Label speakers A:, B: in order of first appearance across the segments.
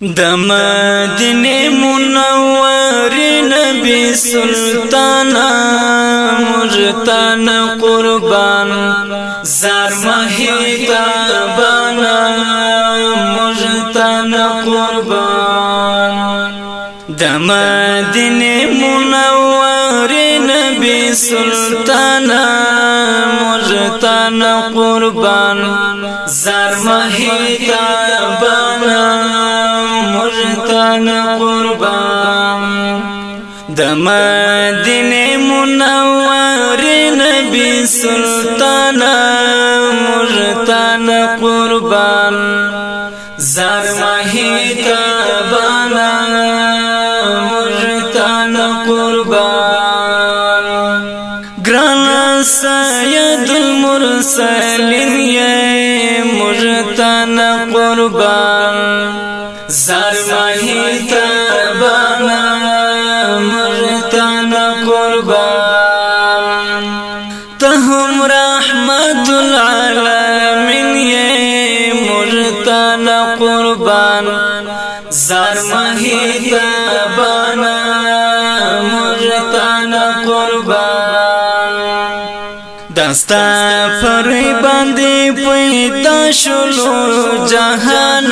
A: دمدن منور نبی سلطان مرتن قربان، زار مہیتا بنا مرتن قربان۔ دمدن منور نبی سلطان مرتن قربان، زار مہیتا بنا قربان دم دن منور نبی سلطان مرتن قربان زار مہیتا بنا مرتن قربان گران سید المرسلین یہ مرتن قربان زار العالمین، یہ مرتان قربان، زار ماہی تبانا مرتان قربان۔ دستا پر باندې پیدا شلو جهان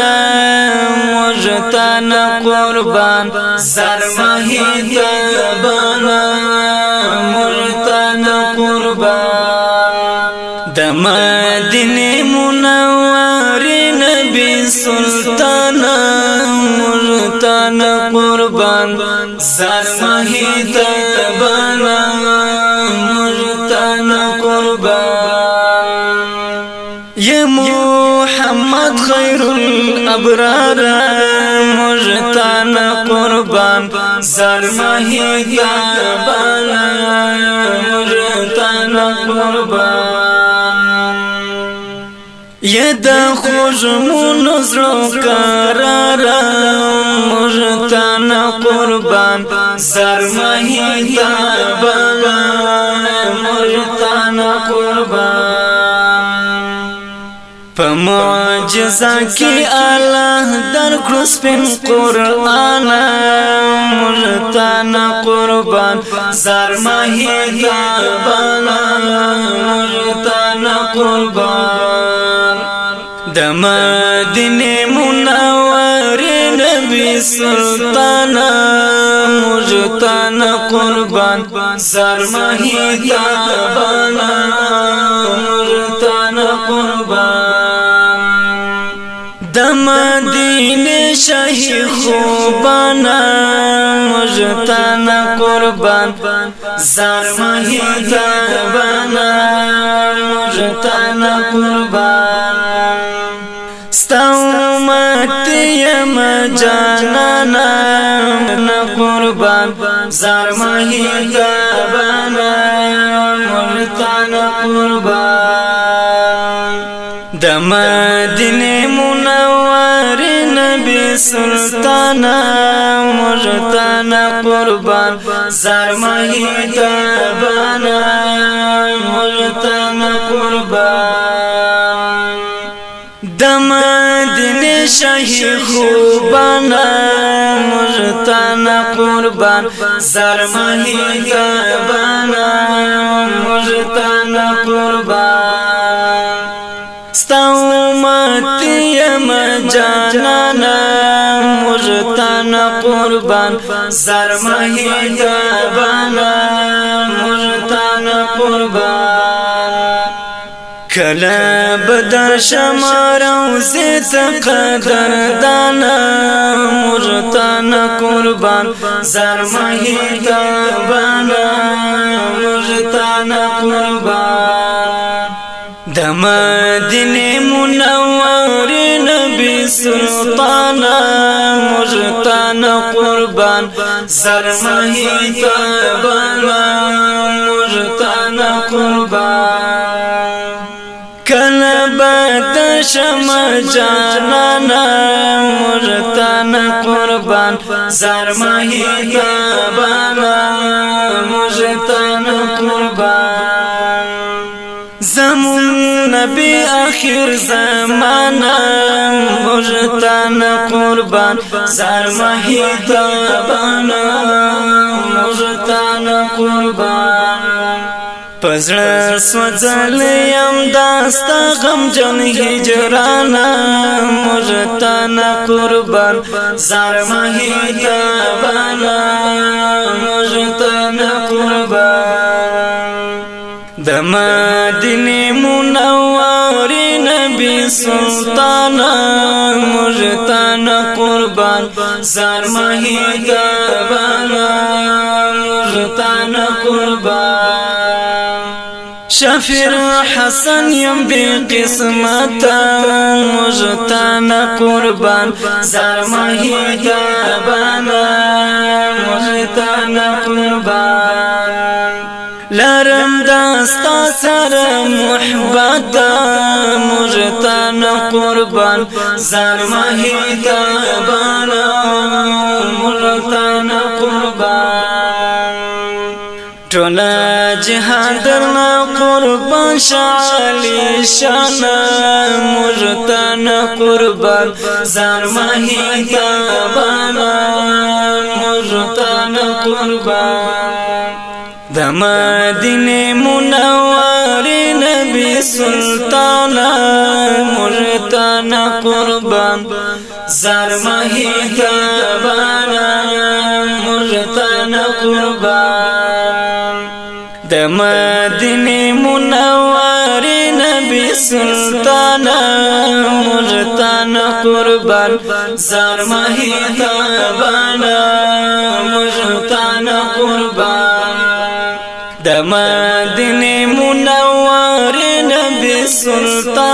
A: مرتن قربان زر مهی تبانا مرتن قربان زر مهی تبانا مرتن قربان۔ یہ محمد خیر الابرار مرتان قربان زر مہی بانا مرتان قربان۔ یہ دا خوش منظر قرار مرتان قربان، زر مہی بانا مرتان قربان۔ پمعجزا کی اللہ در کرس پن قرآن مرتان قربان زار ماہی دابانا مرتان قربان۔ دم دن منور نبی سلطان مرتان قربان زار ماہی دابانا مرتان قربان۔ دم دین شاہی خوبانا مجتان قربان زار مہی تابانا مجتان قربان۔ ماتی یم قربان زار مہی تابانا مجتان قربان دم دن منور نبی سلطان مرتان قربان زار مہی تابانا مرتان دن شاہی خوبانا مرتان، قربان زار مہی تابانا مرتان، قربان۔ ستاو ماتی یم جانانا مرتان، قربان زر مہی دابانا مرتان، قربان۔ کلا بدر شمارو زیت قدر دانا مرتان قربان زر مہی دابانا مرتان قربان۔ دم دن منور نبی سلطان مرتان قربان زر مہی تابانا مرتان قربان۔ کل بد شم جانانا مرتان قربان، زر مہی تابانا مرتان قربان۔ زمون نبی آخر زمانہ مرتان قربان زار مهیتابانا مرتان قربان۔ پزړه سوځل یم داستا غم جن هجرانا مرتان قربان، زار مهیتابانا مرتان قربان۔ د مدینه منور نبی سلطان مرتان قربان، زار مہی گبانا مرتان قربان۔ شفیر حسن یم بی قسمت مرتان قربان زار مہی گبانا مرتان قربان. لرم داستا سر محبت مرتان قربان زار مہیتا بانا مرتان قربان. جہان درنا قربان شالی شانا مرتان قربان، زار مہیتا بانا مرتان قربان۔ دمدین منور نبی سلطان مرتان قربان، زار مہی مدنی منور نبی سلطان مرتان قربان، زار مہی تبانا مرتان قربان۔ دمدین منور نبی سلطان